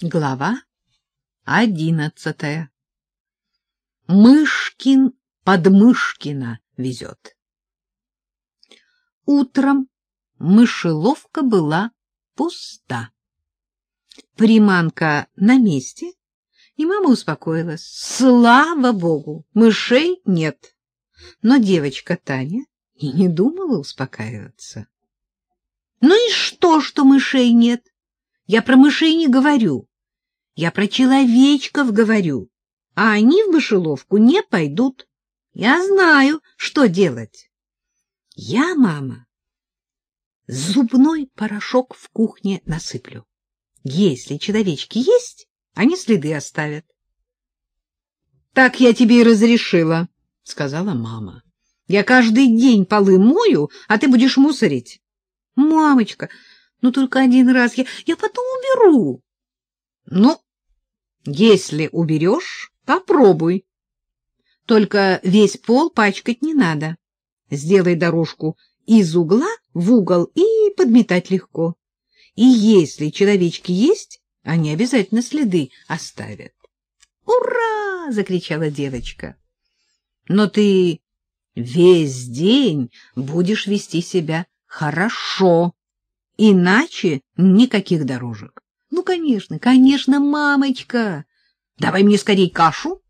Глава одиннадцатая. Мышкин под Мышкина везет. Утром мышеловка была пуста. Приманка на месте, и мама успокоилась. Слава богу, мышей нет. Но девочка Таня и не думала успокаиваться. Ну и что, что мышей нет? Я про мышей не говорю. Я про человечков говорю, а они в мышеловку не пойдут. Я знаю, что делать. Я, мама, зубной порошок в кухне насыплю. Если человечки есть, они следы оставят. — Так я тебе и разрешила, — сказала мама. — Я каждый день полы мою, а ты будешь мусорить. — Мамочка, ну только один раз я, я потом уберу. — Ну, если уберешь, попробуй. Только весь пол пачкать не надо. Сделай дорожку из угла в угол и подметать легко. И если человечки есть, они обязательно следы оставят. «Ура!» — закричала девочка. «Но ты весь день будешь вести себя хорошо, иначе никаких дорожек». Ну, конечно, конечно, мамочка. Давай мне скорей кашу.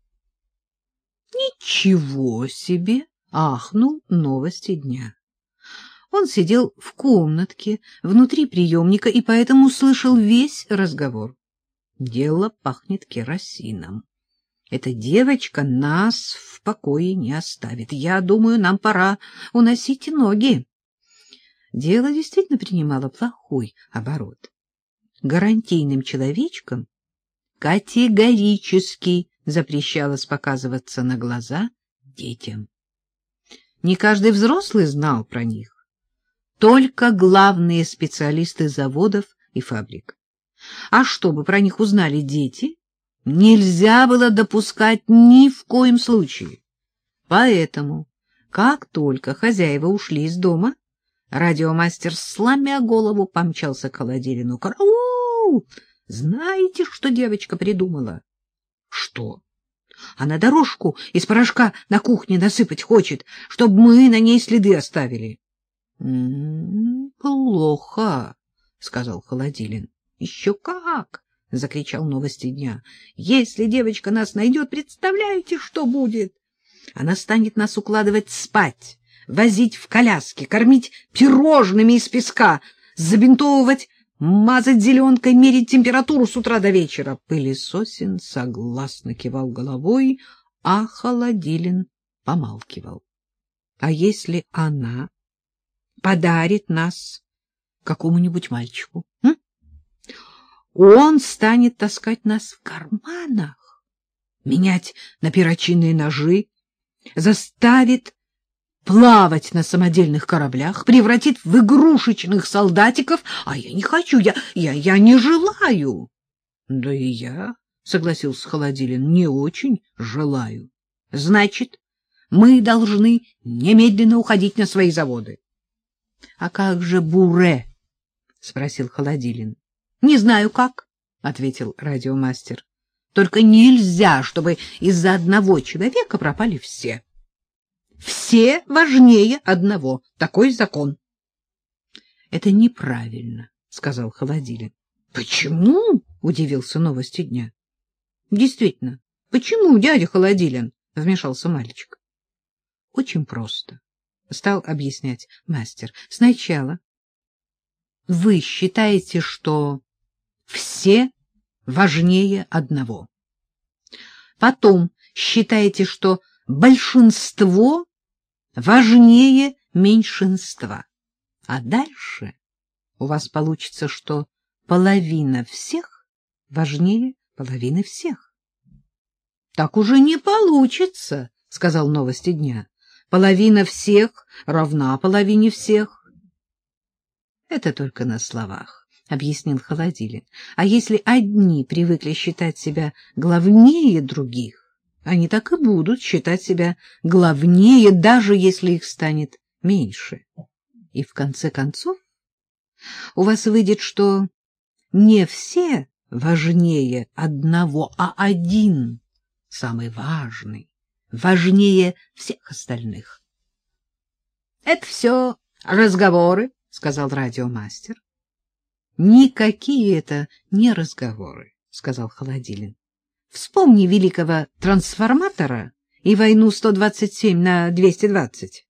Ничего себе, ахнул новости дня. Он сидел в комнатке внутри приемника и поэтому слышал весь разговор. Дело пахнет керосином. Эта девочка нас в покое не оставит. Я думаю, нам пора уносить ноги. Дело действительно принимало плохой оборот гарантийным человечкам категорически запрещалось показываться на глаза детям. Не каждый взрослый знал про них, только главные специалисты заводов и фабрик. А чтобы про них узнали дети, нельзя было допускать ни в коем случае. Поэтому, как только хозяева ушли из дома, радиомастер, сломя голову, помчался к холодильнику. «Караул!» Знаете, что девочка придумала? Что? Она дорожку из порошка на кухне насыпать хочет, чтобы мы на ней следы оставили. «М-м, — Плохо, — сказал Холодилин. — Еще как! — закричал новости дня. — Если девочка нас найдет, представляете, что будет? Она станет нас укладывать спать, возить в коляске, кормить пирожными из песка, забинтовывать мазать зеленкой, мерить температуру с утра до вечера. Пылесосин согласно кивал головой, а Холодилин помалкивал. А если она подарит нас какому-нибудь мальчику? М? Он станет таскать нас в карманах, менять на перочинные ножи, заставит плавать на самодельных кораблях, превратит в игрушечных солдатиков, а я не хочу, я, я, я не желаю. — Да и я, — согласился Холодилин, — не очень желаю. — Значит, мы должны немедленно уходить на свои заводы. — А как же Буре? — спросил Холодилин. — Не знаю как, — ответил радиомастер. — Только нельзя, чтобы из-за одного человека пропали все. — все важнее одного. Такой закон. — Это неправильно, — сказал Холодилин. — Почему? — удивился новости дня. — Действительно, почему, дядя Холодилин? — вмешался мальчик. — Очень просто, — стал объяснять мастер. — Сначала вы считаете, что все важнее одного. Потом считаете, что большинство важнее меньшинства. А дальше у вас получится, что половина всех важнее половины всех. — Так уже не получится, — сказал новости дня. — Половина всех равна половине всех. — Это только на словах, — объяснил Холодилин. — А если одни привыкли считать себя главнее других, они так и будут считать себя главнее, даже если их станет меньше. И в конце концов у вас выйдет, что не все важнее одного, а один самый важный, важнее всех остальных. — Это все разговоры, — сказал радиомастер. — Никакие это не разговоры, — сказал Холодилин. — Вспомни великого трансформатора и войну 127 на 220.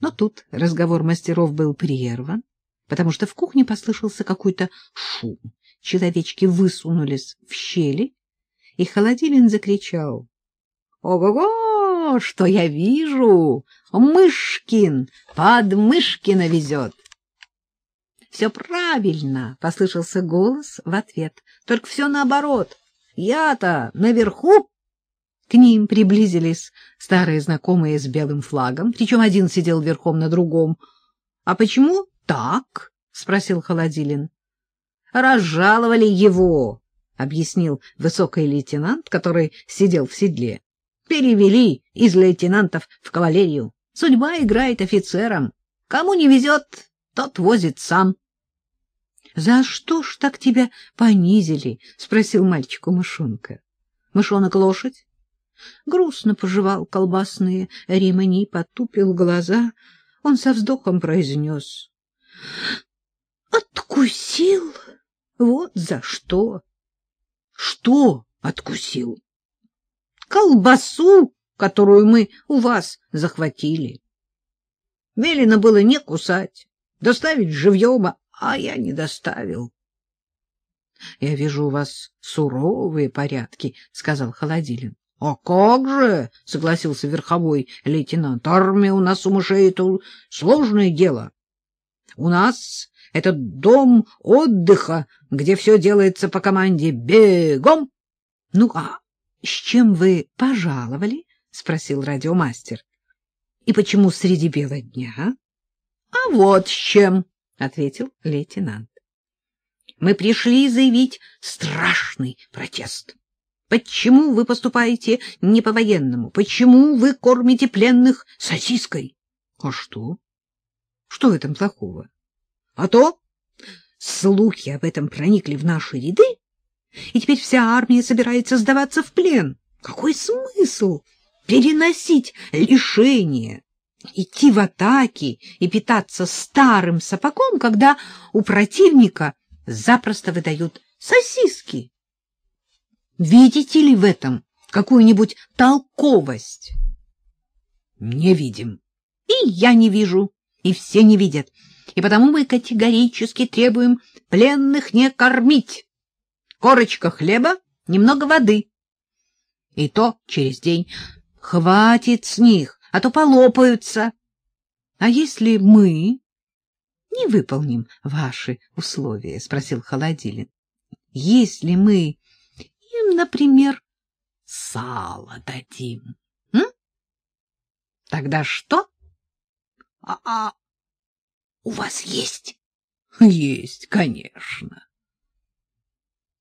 Но тут разговор мастеров был прерван, потому что в кухне послышался какой-то шум. Человечки высунулись в щели, и Холодилин закричал. — Ого-го! Что я вижу? Мышкин! Под Мышкина везет! — Все правильно! — послышался голос в ответ. — Только все наоборот. Я-то наверху! К ним приблизились старые знакомые с белым флагом, причем один сидел верхом на другом. — А почему так? — спросил Холодилин. — Разжаловали его, — объяснил высокий лейтенант, который сидел в седле. — Перевели из лейтенантов в кавалерию. Судьба играет офицерам. Кому не везет, тот возит сам. — За что ж так тебя понизили? — спросил мальчику мышонка. Мышонок лошадь грустно пожевал колбасные ремни, потупил глаза. Он со вздохом произнес. — Откусил? Вот за что! — Что откусил? — Колбасу, которую мы у вас захватили. Велено было не кусать, доставить живьем, а я не доставил. — Я вижу у вас суровые порядки, — сказал Холодилин. — А как же, — согласился верховой лейтенант, — армия у нас у мышей — это сложное дело. У нас это дом отдыха, где все делается по команде «бегом». — Ну, а с чем вы пожаловали? — спросил радиомастер. — И почему среди бела дня? — А вот с чем, — ответил лейтенант. — Мы пришли заявить страшный протест. Почему вы поступаете не по-военному? Почему вы кормите пленных сосиской? А что? Что в этом плохого? А то слухи об этом проникли в наши ряды, и теперь вся армия собирается сдаваться в плен. Какой смысл переносить лишение, идти в атаки и питаться старым сапогом, когда у противника запросто выдают сосиски? Видите ли в этом какую-нибудь толковость? Не видим. И я не вижу, и все не видят. И потому мы категорически требуем пленных не кормить. Корочка хлеба, немного воды. И то через день. Хватит с них, а то полопаются. А если мы не выполним ваши условия? — спросил Холодилин. — Если мы им, например, сало дадим. М? Тогда что? А, а у вас есть? Есть, конечно.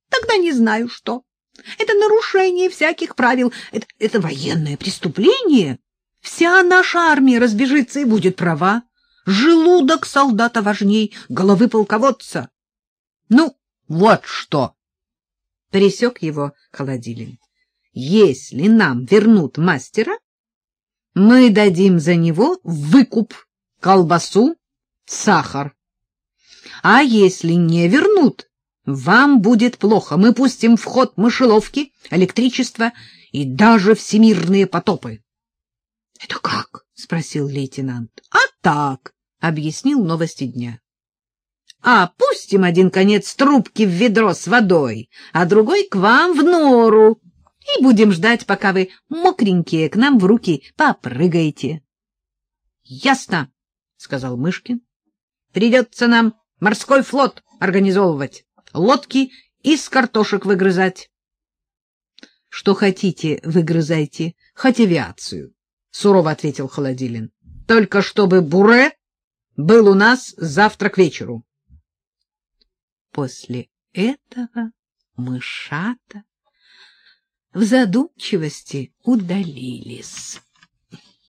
Тогда не знаю, что. Это нарушение всяких правил. Это, это военное преступление. Вся наша армия разбежится и будет права. Желудок солдата важней головы полководца. Ну, вот что пересек его Холодилин. Если нам вернут мастера, мы дадим за него выкуп, колбасу, сахар. А если не вернут, вам будет плохо. Мы пустим в ход мышеловки, электричество и даже всемирные потопы. — Это как? — спросил лейтенант. — А так, — объяснил новости дня а пустим один конец трубки в ведро с водой, а другой к вам в нору, и будем ждать, пока вы мокренькие к нам в руки попрыгаете. — Ясно, — сказал Мышкин. — Придется нам морской флот организовывать, лодки из картошек выгрызать. — Что хотите, выгрызайте, хоть авиацию, — сурово ответил Холодилин. — Только чтобы Буре был у нас завтра к вечеру. После этого мышата в задумчивости удалились.